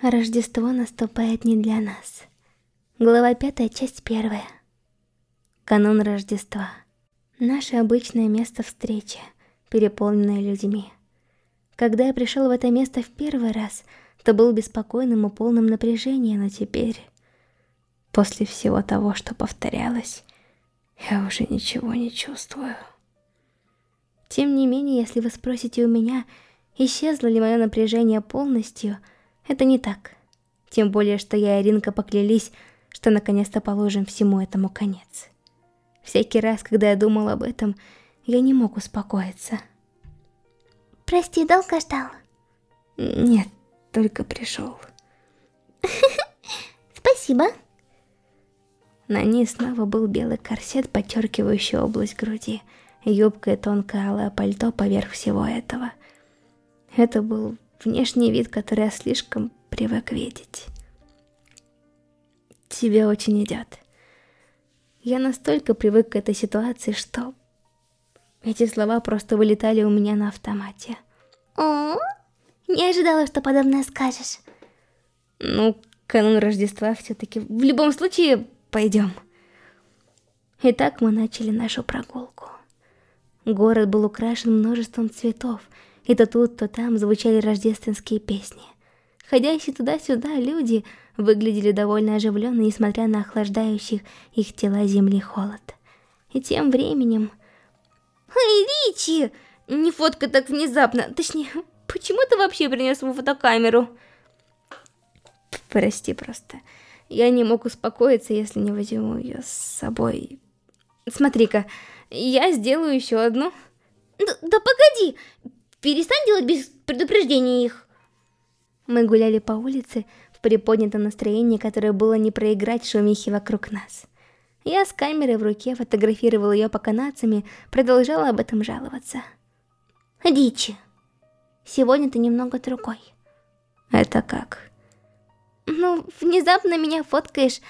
Рождество наступает не для нас. Глава пятая, часть первая. Канун Рождества. Наше обычное место встречи, переполненное людьми. Когда я пришел в это место в первый раз, то был беспокойным и полным напряжения, но теперь, после всего того, что повторялось, я уже ничего не чувствую. Тем не менее, если вы спросите у меня, исчезло ли мое напряжение полностью, это не так. Тем более, что я и Ринка поклялись, что наконец-то положим всему этому конец. Всякий раз, когда я думал об этом, я не мог успокоиться. Прости, долго ждал? Нет, только пришел. Спасибо. На ней снова был белый корсет, подчеркивающий область груди, юбка и тонкое алое пальто поверх всего этого. Это был внешний вид, который я слишком привык видеть. Тебе очень идет. Я настолько привык к этой ситуации, что... Эти слова просто вылетали у меня на автомате. О, не ожидала, что подобное скажешь. Ну, канун Рождества все-таки. В любом случае, пойдем. Итак, мы начали нашу прогулку. Город был украшен множеством цветов, и то тут, то там звучали рождественские песни. Ходящие туда-сюда люди выглядели довольно оживленно, несмотря на охлаждающих их тела земли холод. И тем временем... Эй, Ричи! Не фотка так внезапно. Точнее, почему ты вообще принес свою фотокамеру? Прости просто. Я не мог успокоиться, если не возьму ее с собой. Смотри-ка, я сделаю еще одну. Да, да погоди! Перестань делать без предупреждения их. Мы гуляли по улице в приподнятом настроении, которое было не проиграть шумихи вокруг нас. Я с камерой в руке фотографировала ее по канадцами, продолжала об этом жаловаться. Ричи, сегодня ты немного другой. Это как? Ну, внезапно меня фоткаешь.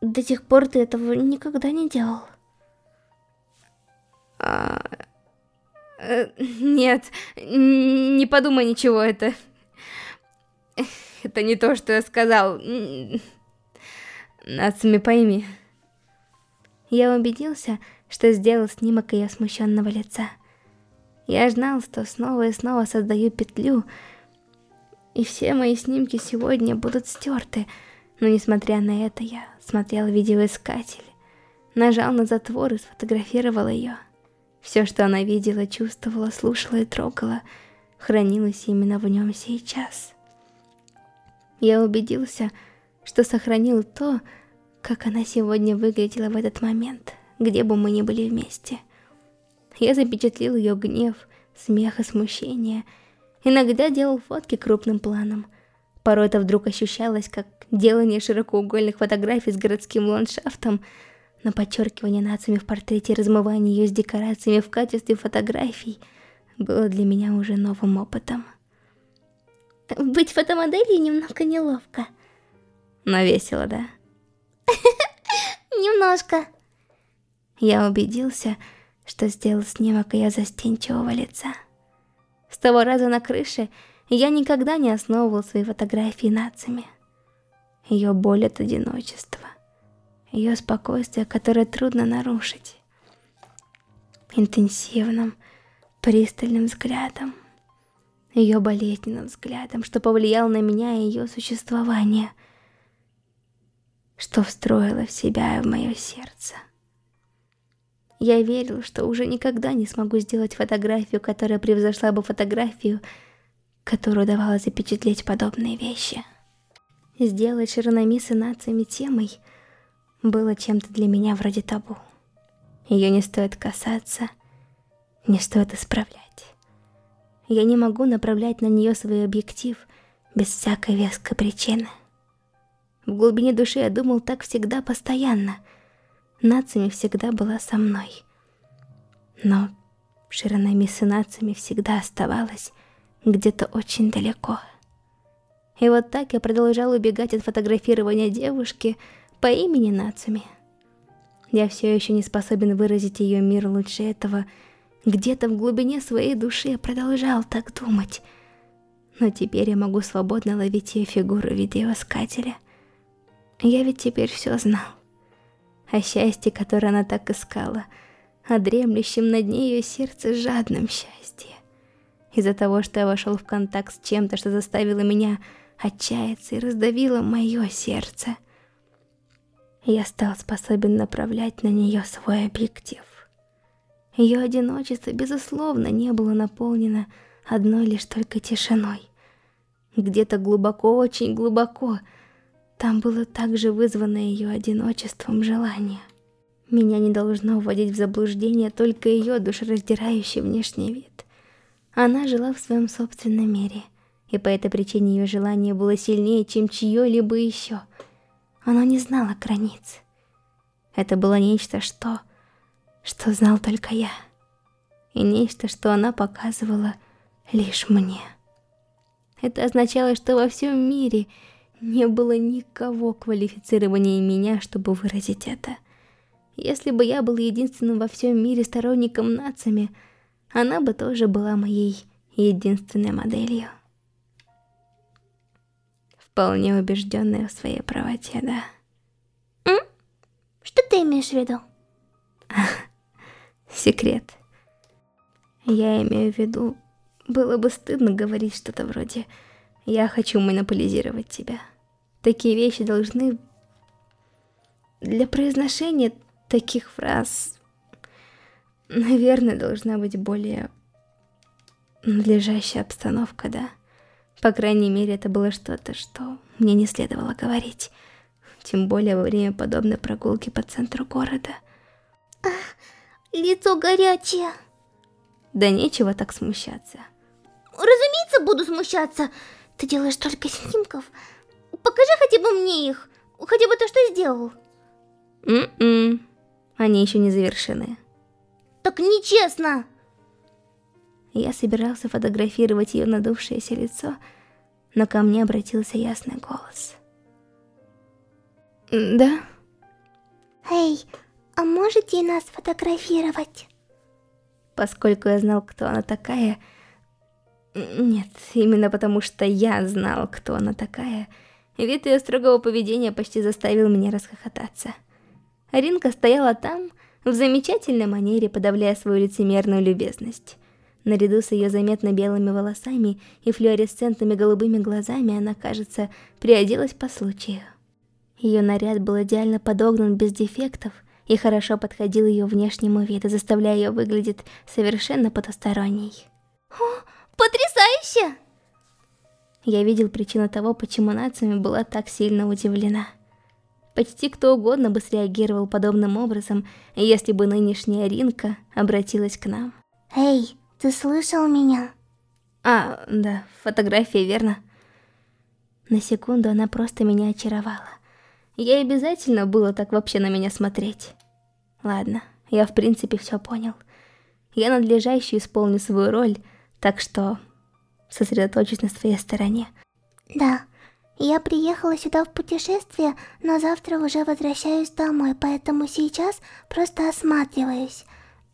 До тех пор ты этого никогда не делал. А... Э, нет, не подумай ничего, это... Это не то, что я сказал. Нацуми, пойми. Я убедился, что сделал снимок ее смущенного лица. Я знал, что снова и снова создаю петлю, и все мои снимки сегодня будут стерты, но несмотря на это я смотрел видеоискатель, нажал на затвор и сфотографировал ее. Все, что она видела, чувствовала, слушала и трогала, хранилось именно в нем сейчас. Я убедился, что сохранил то, как она сегодня выглядела в этот момент, где бы мы ни были вместе. Я запечатлел ее гнев, смех и смущение. Иногда делал фотки крупным планом. Порой это вдруг ощущалось, как делание широкоугольных фотографий с городским ландшафтом, но подчеркивание нациями в портрете и размывание ее с декорациями в качестве фотографий было для меня уже новым опытом. Быть фотомоделью немного неловко. Но весело, да? Немножко. Я убедился, что сделал снимок ее застенчивого лица. С того раза на крыше я никогда не основывал свои фотографии нациями. Ее боль от одиночества. Ее спокойствие, которое трудно нарушить. Интенсивным, пристальным взглядом. Ее болезненным взглядом, что повлиял на меня и ее существование. Что встроило в себя и в мое сердце. Я верил, что уже никогда не смогу сделать фотографию, которая превзошла бы фотографию, которую давала запечатлеть подобные вещи. Сделать Широномисы нациями темой было чем-то для меня вроде табу. Ее не стоит касаться, не стоит исправлять. Я не могу направлять на нее свой объектив без всякой веской причины. В глубине души я думал так всегда постоянно — Нацами всегда была со мной. Но Широнами с Нацами всегда оставалась где-то очень далеко. И вот так я продолжал убегать от фотографирования девушки по имени Нацами. Я все еще не способен выразить ее мир лучше этого. Где-то в глубине своей души я продолжал так думать. но теперь я могу свободно ловить ее фигуру в видеоискателя. Я ведь теперь все знал. О счастье, которое она так искала, о дремлющем над ней ее сердце жадном счастье. Из-за того, что я вошел в контакт с чем-то, что заставило меня отчаяться и раздавило мое сердце, я стал способен направлять на нее свой объектив. Ее одиночество, безусловно, не было наполнено одной лишь только тишиной. Где-то глубоко, очень глубоко, там было также вызвано ее одиночеством желание. Меня не должно вводить в заблуждение только ее душераздирающий внешний вид. Она жила в своем собственном мире, и по этой причине ее желание было сильнее, чем чье-либо еще. Оно не знало границ. Это было нечто, что... что знал только я. И нечто, что она показывала лишь мне. Это означало, что во всем мире не было никого квалифицированнее меня, чтобы выразить это. Если бы я был единственным во всем мире сторонником нациями, она бы тоже была моей единственной моделью. Вполне убежденная в своей правоте, да. М? Что ты имеешь в виду? Секрет. Я имею в виду, было бы стыдно говорить что-то вроде «Я хочу монополизировать тебя». Такие вещи должны... Для произношения таких фраз, наверное, должна быть более надлежащая обстановка, да? По крайней мере, это было что-то, что мне не следовало говорить. Тем более во время подобной прогулки по центру города. Ах, лицо горячее. Да нечего так смущаться. Разумеется, буду смущаться. Ты делаешь только снимков. Покажи хотя бы мне их. Хотя бы то, что сделал. М-м. Они еще не завершены. Так нечестно. Я собирался фотографировать ее надувшееся лицо, но ко мне обратился ясный голос. Да? Эй, а можете нас фотографировать? Поскольку я знал, кто она такая, нет, именно потому что я знал, кто она такая. Вид ее строгого поведения почти заставил меня расхохотаться. Ринка стояла там, в замечательной манере подавляя свою лицемерную любезность. Наряду с ее заметно белыми волосами и флуоресцентными голубыми глазами она, кажется, приоделась по случаю. Ее наряд был идеально подогнан без дефектов и хорошо подходил ее внешнему виду, заставляя ее выглядеть совершенно потусторонней. О, Потрясающе! Я видел причину того, почему Нацами была так сильно удивлена. Почти кто угодно бы среагировал подобным образом, если бы нынешняя Ринка обратилась к нам. Эй, ты слышал меня? А, да, фотография, верно? На секунду она просто меня очаровала. Я обязательно было так вообще на меня смотреть. Ладно, я в принципе все понял. Я надлежащую исполню свою роль, так что сосредоточусь на своей стороне. Да, я приехала сюда в путешествие, но завтра уже возвращаюсь домой, поэтому сейчас просто осматриваюсь.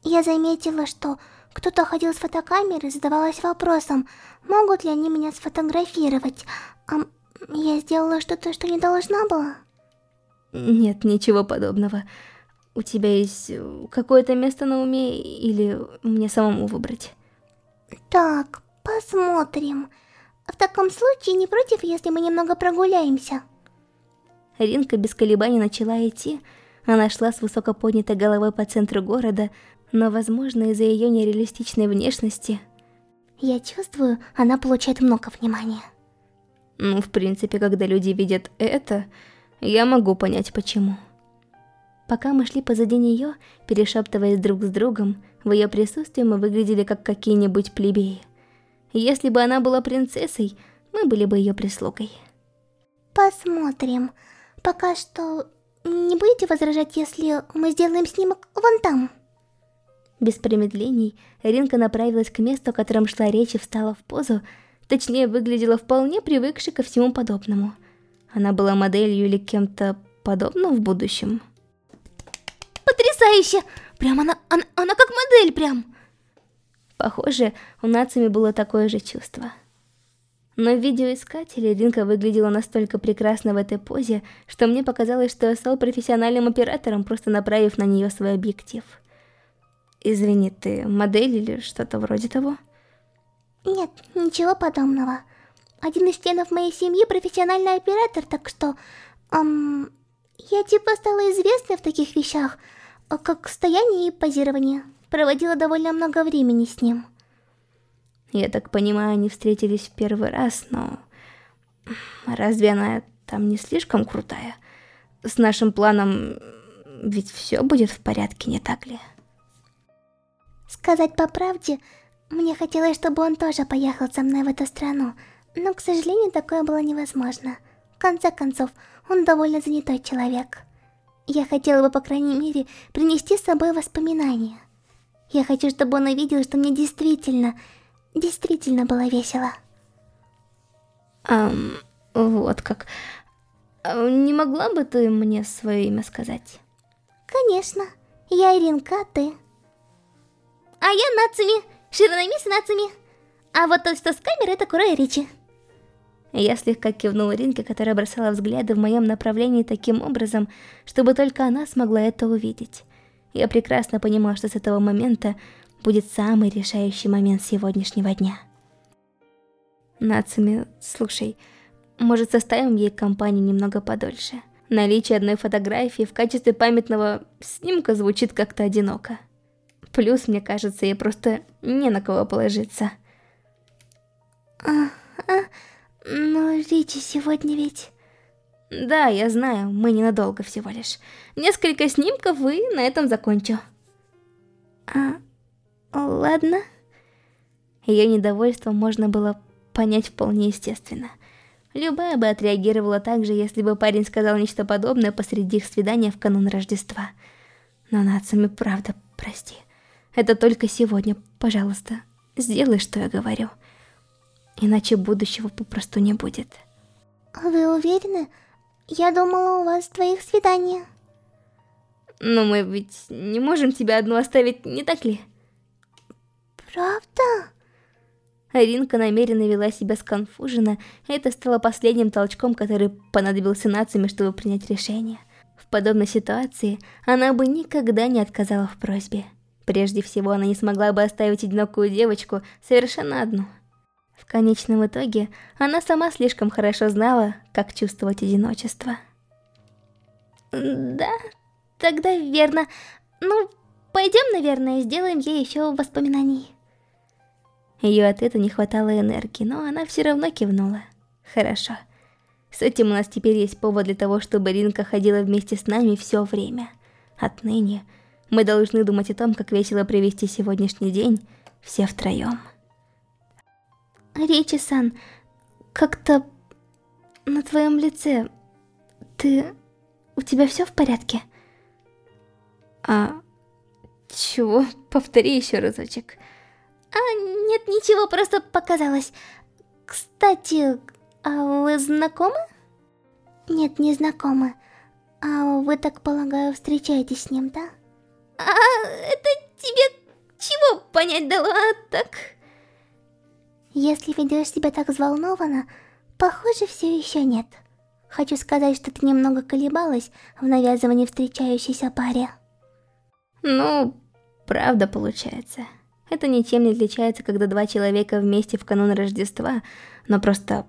Я заметила, что кто-то ходил с фотокамерой, задавалась вопросом, могут ли они меня сфотографировать. А я сделала что-то, что не должна была? Нет, ничего подобного. У тебя есть какое-то место на уме или мне самому выбрать? Так, посмотрим. В таком случае не против, если мы немного прогуляемся? Ринка без колебаний начала идти. Она шла с высоко поднятой головой по центру города, но, возможно, из-за ее нереалистичной внешности... Я чувствую, она получает много внимания. Ну, в принципе, когда люди видят это, я могу понять почему. Пока мы шли позади нее, перешептываясь друг с другом, в ее присутствии мы выглядели как какие-нибудь плебеи. Если бы она была принцессой, мы были бы ее прислугой. Посмотрим. Пока что не будете возражать, если мы сделаем снимок вон там? Без промедлений, Ринка направилась к месту, о котором шла речь и встала в позу, точнее выглядела вполне привыкшей ко всему подобному. Она была моделью или кем-то подобным в будущем. Потрясающе! Прям она, она, она как модель прям. Похоже, у Нацами было такое же чувство. Но в видеоискателе Ринка выглядела настолько прекрасно в этой позе, что мне показалось, что я стал профессиональным оператором, просто направив на нее свой объектив. Извини, ты модель или что-то вроде того? Нет, ничего подобного. Один из членов моей семьи профессиональный оператор, так что... Эм, я типа стала известной в таких вещах, как стояние и позирование. Проводила довольно много времени с ним. Я так понимаю, они встретились в первый раз, но... Разве она там не слишком крутая? С нашим планом ведь все будет в порядке, не так ли? Сказать по правде, мне хотелось, чтобы он тоже поехал со мной в эту страну, но, к сожалению, такое было невозможно. В конце концов, он довольно занятой человек. Я хотела бы, по крайней мере, принести с собой воспоминания. Я хочу, чтобы он увидел, что мне действительно, действительно было весело. Ам, вот как. А не могла бы ты мне свое имя сказать? Конечно. Я Иринка, а ты? А я Нацуми, Широнамиса Нацуми. А вот тот, что с камерой, это Курай Ричи. Я слегка кивнула Ринке, которая бросала взгляды в моем направлении таким образом, чтобы только она смогла это увидеть. Я прекрасно понимала, что с этого момента будет самый решающий момент сегодняшнего дня. Нацуми, слушай, может составим ей компанию немного подольше? Наличие одной фотографии в качестве памятного снимка звучит как-то одиноко. Плюс, мне кажется, ей просто не на кого положиться. А, а, но Ричи сегодня ведь... Да, я знаю, мы ненадолго всего лишь. Несколько снимков и на этом закончу. А, ладно. Ее недовольство можно было понять вполне естественно. Любая бы отреагировала так же, если бы парень сказал нечто подобное посреди их свидания в канун Рождества. Но Нацами, правда, прости. Это только сегодня, пожалуйста, сделай, что я говорю. Иначе будущего попросту не будет. Вы уверены? Я думала, у вас двоих свидания. Но мы ведь не можем тебя одну оставить, не так ли? Правда? Ринка намеренно вела себя сконфуженно, и это стало последним толчком, который понадобился нациями, чтобы принять решение. В подобной ситуации она бы никогда не отказала в просьбе. Прежде всего, она не смогла бы оставить одинокую девочку совершенно одну. В конечном итоге, она сама слишком хорошо знала, как чувствовать одиночество. Да, тогда верно. Ну, пойдем, наверное, сделаем ей еще воспоминаний. Ее этого не хватало энергии, но она все равно кивнула. Хорошо. С этим у нас теперь есть повод для того, чтобы Ринка ходила вместе с нами все время. Отныне мы должны думать о том, как весело провести сегодняшний день все втроем. Ричи-сан, как-то на твоем лице... Ты... У тебя все в порядке? А... Чего? Повтори еще разочек. А, нет, ничего, просто показалось. Кстати, а вы знакомы? Нет, не знакомы. А вы, так полагаю, встречаетесь с ним, да? А это тебе чего понять дало, а так? Если ведешь себя так взволнованно, похоже, все еще нет. Хочу сказать, что ты немного колебалась в навязывании встречающейся паре. Ну, правда получается. Это ничем не отличается, когда два человека вместе в канун Рождества, но просто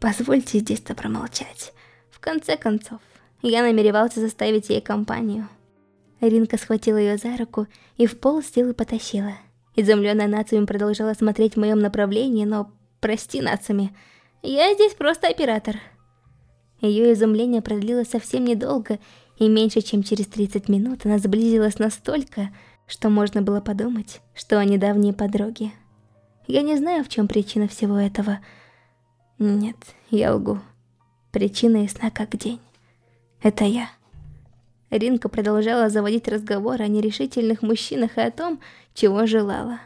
позвольте здесь-то промолчать. В конце концов, я намеревался заставить ей компанию. Ринка схватила ее за руку и в пол силы потащила. Изумленная Нацуми продолжала смотреть в моем направлении, но, прости, Нацуми, я здесь просто оператор. Ее изумление продлилось совсем недолго, и меньше чем через 30 минут она сблизилась настолько, что можно было подумать, что они давние подруги. Я не знаю, в чем причина всего этого. Нет, я лгу. Причина ясна как день. Это я. Ринка продолжала заводить разговор о нерешительных мужчинах и о том, чего желала.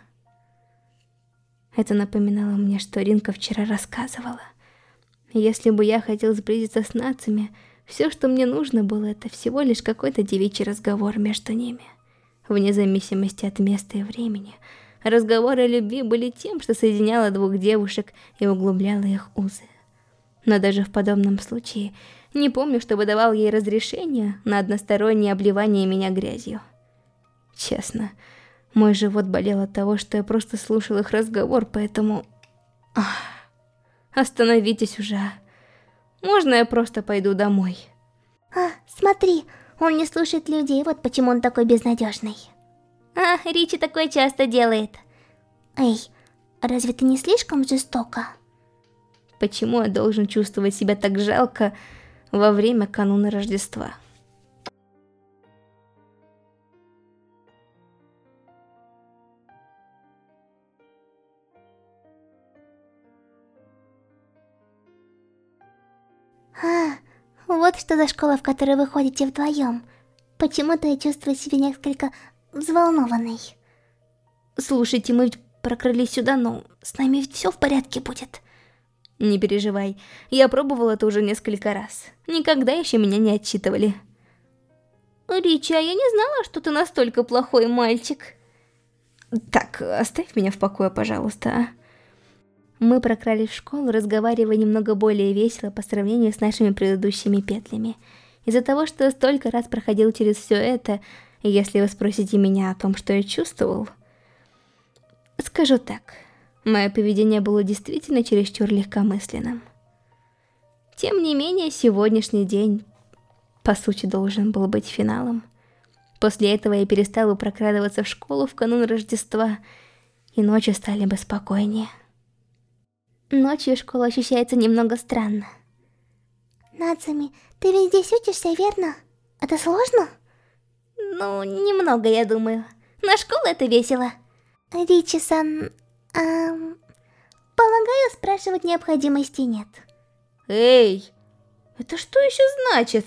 Это напоминало мне, что Ринка вчера рассказывала. Если бы я хотел сблизиться с нациями, все, что мне нужно было, это всего лишь какой-то девичий разговор между ними. Вне зависимости от места и времени, разговоры о любви были тем, что соединяло двух девушек и углубляло их узы. Но даже в подобном случае не помню, чтобы давал ей разрешение на одностороннее обливание меня грязью. Честно, мой живот болел от того, что я просто слушал их разговор, поэтому... Ах, остановитесь уже. Можно я просто пойду домой? А, смотри, он не слушает людей, вот почему он такой безнадежный. А, Ричи такое часто делает. Эй, разве ты не слишком жестоко? Почему я должен чувствовать себя так жалко во время кануна Рождества? А, вот что за школа, в которой вы ходите вдвоем. Почему-то я чувствую себя несколько взволнованной. Слушайте, мы прокрылись сюда, но с нами ведь все в порядке будет. Не переживай, я пробовала это уже несколько раз. Никогда еще меня не отчитывали. Ричи, а я не знала, что ты настолько плохой мальчик. Так, оставь меня в покое, пожалуйста, а? Мы прокрались в школу, разговаривая немного более весело по сравнению с нашими предыдущими петлями. Из-за того, что я столько раз проходил через все это, если вы спросите меня о том, что я чувствовал... Скажу так, мое поведение было действительно чересчур легкомысленным. Тем не менее, сегодняшний день, по сути, должен был быть финалом. После этого я перестала прокрадываться в школу в канун Рождества, и ночи стали бы спокойнее. Ночью школа ощущается немного странно. Нацами, ты ведь здесь учишься, верно? Это сложно? Ну, немного, я думаю. На школу это весело. Ричи-сан... Эм, полагаю, спрашивать необходимости нет. Эй, это что еще значит?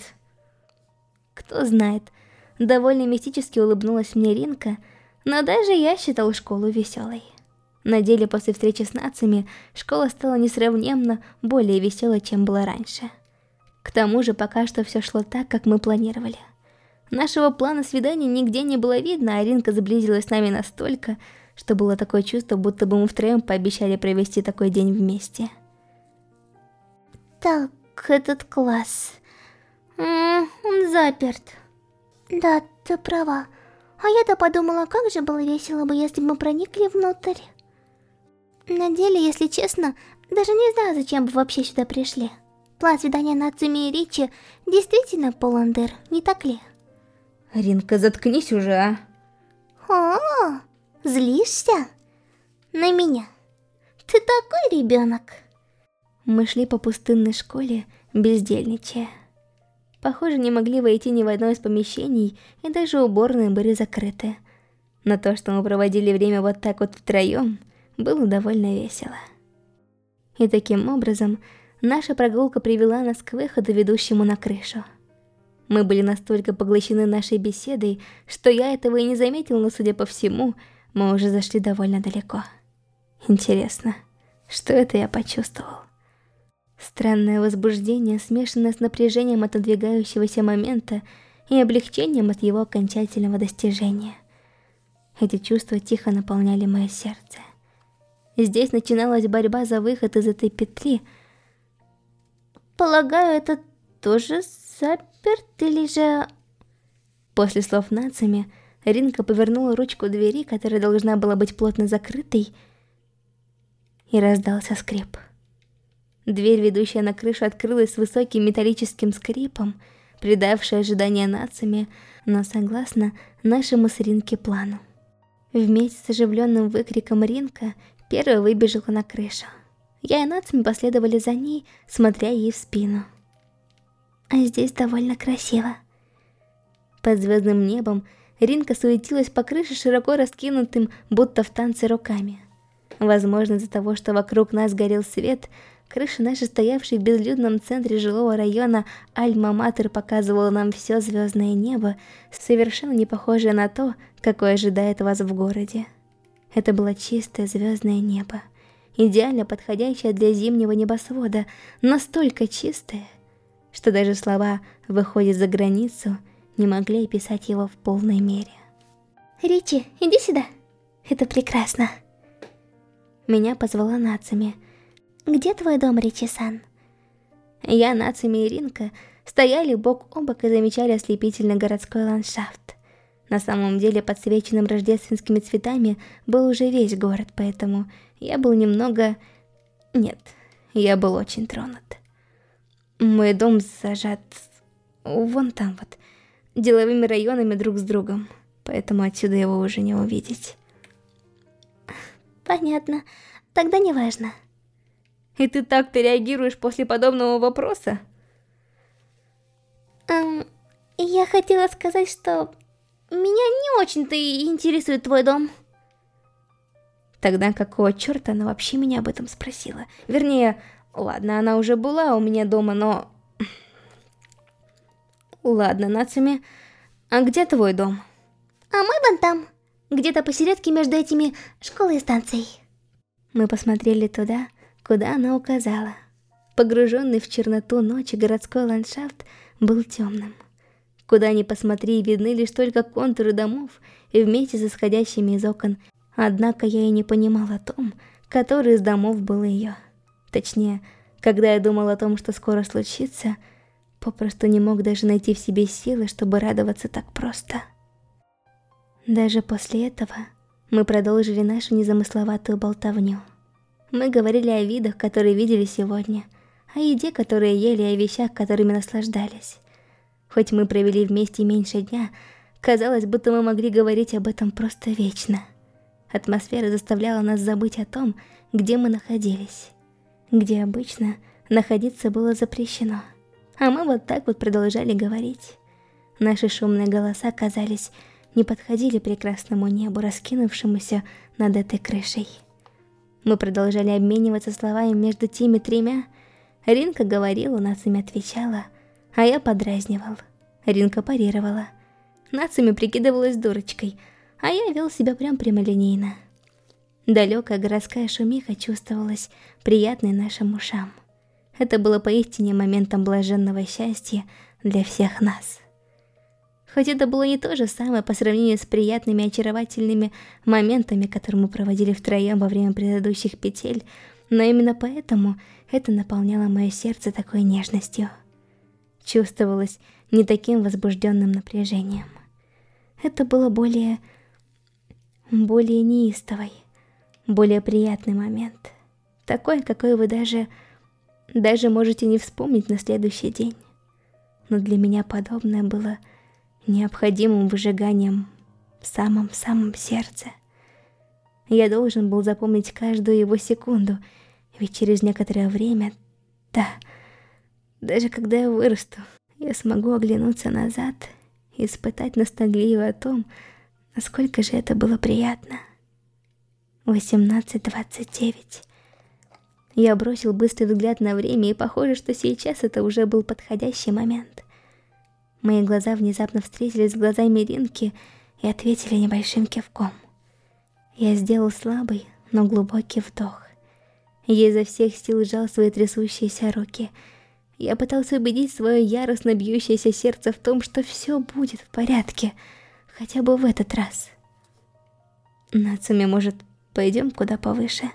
Кто знает. Довольно мистически улыбнулась мне Ринка, но даже я считал школу веселой. На деле после встречи с нациями школа стала несравненно более веселой, чем была раньше. К тому же пока что все шло так, как мы планировали. Нашего плана свидания нигде не было видно, а Ринка заблизилась с нами настолько, что было такое чувство, будто бы мы втроем пообещали провести такой день вместе. Так, этот класс... М -м, он заперт. Да, ты права. А я-то подумала, как же было весело бы, если бы мы проникли внутрь. На деле, если честно, даже не знаю, зачем бы вообще сюда пришли. План свидания Нацуми и Ричи действительно полон дыр, не так ли? Ринка, заткнись уже, а? О, злишься? На меня? Ты такой ребенок. Мы шли по пустынной школе, бездельничая. Похоже, не могли войти ни в одно из помещений, и даже уборные были закрыты. Но то, что мы проводили время вот так вот втроем, было довольно весело. И таким образом, наша прогулка привела нас к выходу, ведущему на крышу. Мы были настолько поглощены нашей беседой, что я этого и не заметил, но, судя по всему, мы уже зашли довольно далеко. Интересно, что это я почувствовал? Странное возбуждение, смешанное с напряжением от надвигающегося момента и облегчением от его окончательного достижения. Эти чувства тихо наполняли мое сердце. Здесь начиналась борьба за выход из этой петли. Полагаю, это тоже заперт или же... После слов нацами, Ринка повернула ручку двери, которая должна была быть плотно закрытой, и раздался скрип. Дверь, ведущая на крышу, открылась с высоким металлическим скрипом, придавшая ожидание нациями, но согласно нашему с Ринки плану. Вместе с оживленным выкриком Ринка Первая выбежала на крышу. Я и Нацми последовали за ней, смотря ей в спину. А здесь довольно красиво. Под звездным небом Ринка суетилась по крыше широко раскинутым, будто в танце руками. Возможно, из-за того, что вокруг нас горел свет, крыша наша, стоявшая в безлюдном центре жилого района Альма-Матер, показывала нам все звездное небо, совершенно не похожее на то, какое ожидает вас в городе. Это было чистое звездное небо, идеально подходящее для зимнего небосвода, настолько чистое, что даже слова «выходит за границу» не могли описать его в полной мере. Ричи, иди сюда. Это прекрасно. Меня позвала Нацами. Где твой дом, Ричи-сан? Я, Нацами и Ринка стояли бок о бок и замечали ослепительный городской ландшафт. На самом деле, подсвеченным рождественскими цветами был уже весь город, поэтому я был немного... Нет, я был очень тронут. Мой дом зажат вон там вот, деловыми районами друг с другом, поэтому отсюда его уже не увидеть. Понятно, тогда не важно. И ты так-то реагируешь после подобного вопроса? Эм, я хотела сказать, что меня не очень-то интересует твой дом. Тогда какого черта она вообще меня об этом спросила? Вернее, ладно, она уже была у меня дома, но... Ладно, Нацуми, а где твой дом? А мой вон там, где-то посередке между этими школой и станцией. Мы посмотрели туда, куда она указала. Погруженный в черноту ночи городской ландшафт был темным. Куда ни посмотри, видны лишь только контуры домов и вместе с исходящими из окон. Однако я и не понимал о том, который из домов был ее. Точнее, когда я думал о том, что скоро случится, попросту не мог даже найти в себе силы, чтобы радоваться так просто. Даже после этого мы продолжили нашу незамысловатую болтовню. Мы говорили о видах, которые видели сегодня, о еде, которые ели, о вещах, которыми наслаждались. Хоть мы провели вместе меньше дня, казалось, будто мы могли говорить об этом просто вечно. Атмосфера заставляла нас забыть о том, где мы находились. Где обычно находиться было запрещено. А мы вот так вот продолжали говорить. Наши шумные голоса, казались, не подходили прекрасному небу, раскинувшемуся над этой крышей. Мы продолжали обмениваться словами между теми тремя. Ринка говорила, Нацуми отвечала, а я подразнивал. Ринка парировала. Нацуми прикидывалась дурочкой, а я вел себя прям прямолинейно. Далекая городская шумиха чувствовалась приятной нашим ушам. Это было поистине моментом блаженного счастья для всех нас. Хоть это было не то же самое по сравнению с приятными очаровательными моментами, которые мы проводили втроем во время предыдущих петель, но именно поэтому это наполняло мое сердце такой нежностью чувствовалось не таким возбужденным напряжением. Это было более... более неистовый, более приятный момент. Такой, какой вы даже... даже можете не вспомнить на следующий день. Но для меня подобное было необходимым выжиганием в самом-самом сердце. Я должен был запомнить каждую его секунду, ведь через некоторое время... Да... Даже когда я вырасту, я смогу оглянуться назад и испытать ностальгию о том, насколько же это было приятно. 18.29 Я бросил быстрый взгляд на время, и похоже, что сейчас это уже был подходящий момент. Мои глаза внезапно встретились с глазами Ринки и ответили небольшим кивком. Я сделал слабый, но глубокий вдох. Я изо всех сил сжал свои трясущиеся руки — я пытался убедить свое яростно бьющееся сердце в том, что все будет в порядке, хотя бы в этот раз. Нацуми, может, пойдем куда повыше?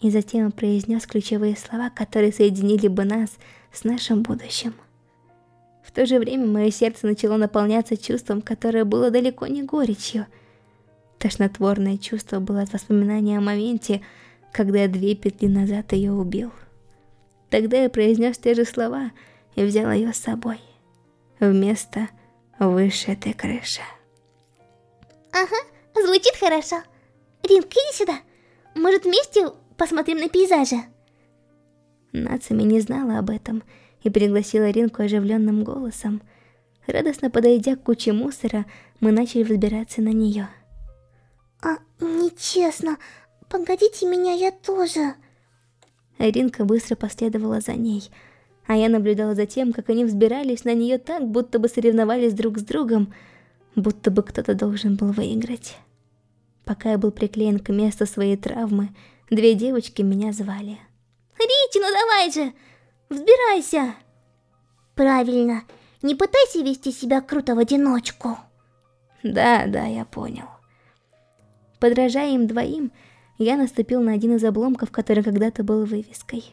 И затем произнес ключевые слова, которые соединили бы нас с нашим будущим. В то же время мое сердце начало наполняться чувством, которое было далеко не горечью. Тошнотворное чувство было от воспоминания о моменте, когда я две петли назад ее убил. Тогда я произнес те же слова и взял ее с собой. Вместо выше этой крыши. Ага, звучит хорошо. Ринг, иди сюда. Может вместе посмотрим на пейзажи? Нацами не знала об этом и пригласила Ринку оживленным голосом. Радостно подойдя к куче мусора, мы начали взбираться на нее. А, нечестно. Погодите меня, я тоже. Ринка быстро последовала за ней, а я наблюдала за тем, как они взбирались на нее так, будто бы соревновались друг с другом, будто бы кто-то должен был выиграть. Пока я был приклеен к месту своей травмы, две девочки меня звали. «Ричи, ну давай же! Взбирайся!» «Правильно, не пытайся вести себя круто в одиночку!» «Да, да, я понял». Подражая им двоим, я наступил на один из обломков, который когда-то был вывеской.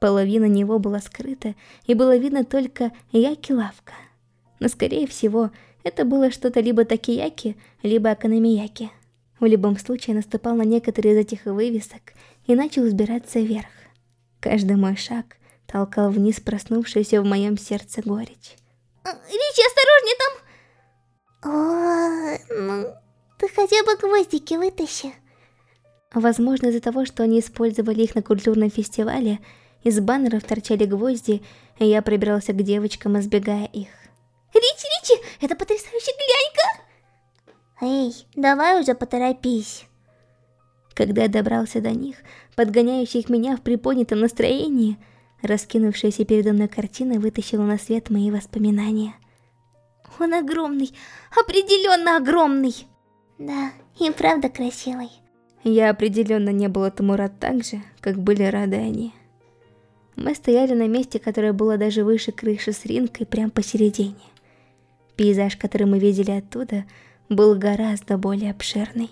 Половина него была скрыта, и было видно только яки-лавка. Но скорее всего, это было что-то либо такияки, либо акономияки. В любом случае, наступал на некоторые из этих вывесок и начал взбираться вверх. Каждый мой шаг толкал вниз проснувшуюся в моем сердце горечь. А, Ричи, осторожнее там! О, ну, ты хотя бы гвоздики вытащи. Возможно, из-за того, что они использовали их на культурном фестивале, из баннеров торчали гвозди, и я пробирался к девочкам, избегая их. Ричи, Ричи, это потрясающе, глянь-ка! Эй, давай уже поторопись. Когда я добрался до них, подгоняющих меня в приподнятом настроении, раскинувшаяся передо мной картина вытащила на свет мои воспоминания. Он огромный, определенно огромный. Да, и правда красивый. Я определенно не был этому рад так же, как были рады они. Мы стояли на месте, которое было даже выше крыши с ринкой, прямо посередине. Пейзаж, который мы видели оттуда, был гораздо более обширный.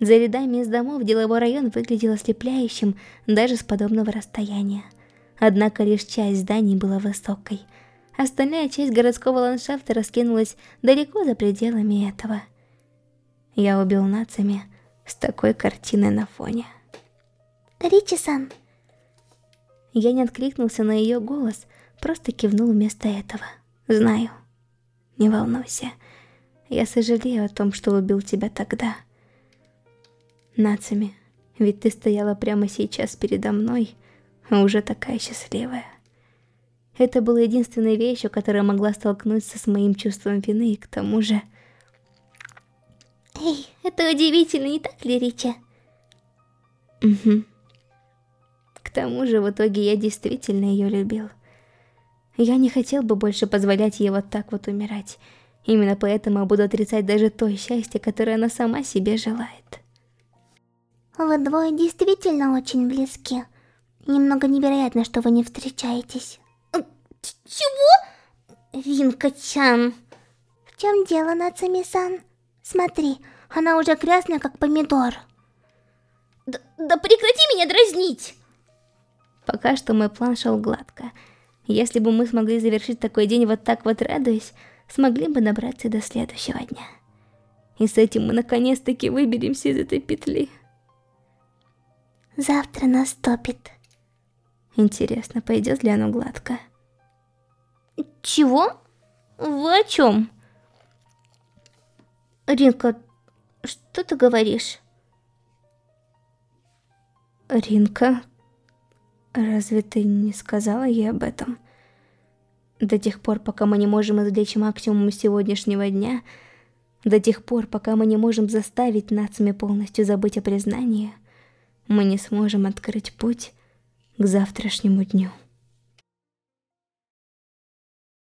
За рядами из домов деловой район выглядел ослепляющим даже с подобного расстояния. Однако лишь часть зданий была высокой. Остальная часть городского ландшафта раскинулась далеко за пределами этого. Я убил нациями с такой картиной на фоне. Ричи-сан. Я не откликнулся на ее голос, просто кивнул вместо этого. Знаю. Не волнуйся. Я сожалею о том, что убил тебя тогда. Нацами, ведь ты стояла прямо сейчас передо мной, а уже такая счастливая. Это была единственная вещь, которая могла столкнуться с моим чувством вины, и к тому же... Эй, это удивительно, не так ли, Рича? Угу. К тому же, в итоге я действительно ее любил. Я не хотел бы больше позволять ей вот так вот умирать. Именно поэтому я буду отрицать даже то счастье, которое она сама себе желает. Вы двое действительно очень близки. Немного невероятно, что вы не встречаетесь. Э, чего? Ринка-чан. В чем дело, Нацами-сан? Смотри, она уже грязная, как помидор. Да, да прекрати меня дразнить! Пока что мой план шел гладко. Если бы мы смогли завершить такой день вот так вот радуясь, смогли бы добраться до следующего дня. И с этим мы наконец-таки выберемся из этой петли. Завтра наступит. Интересно, пойдет ли оно гладко? Чего? Вы о чем? Ринка, что ты говоришь? Ринка, разве ты не сказала ей об этом? До тех пор, пока мы не можем извлечь максимум сегодняшнего дня, до тех пор, пока мы не можем заставить нациями полностью забыть о признании, мы не сможем открыть путь к завтрашнему дню.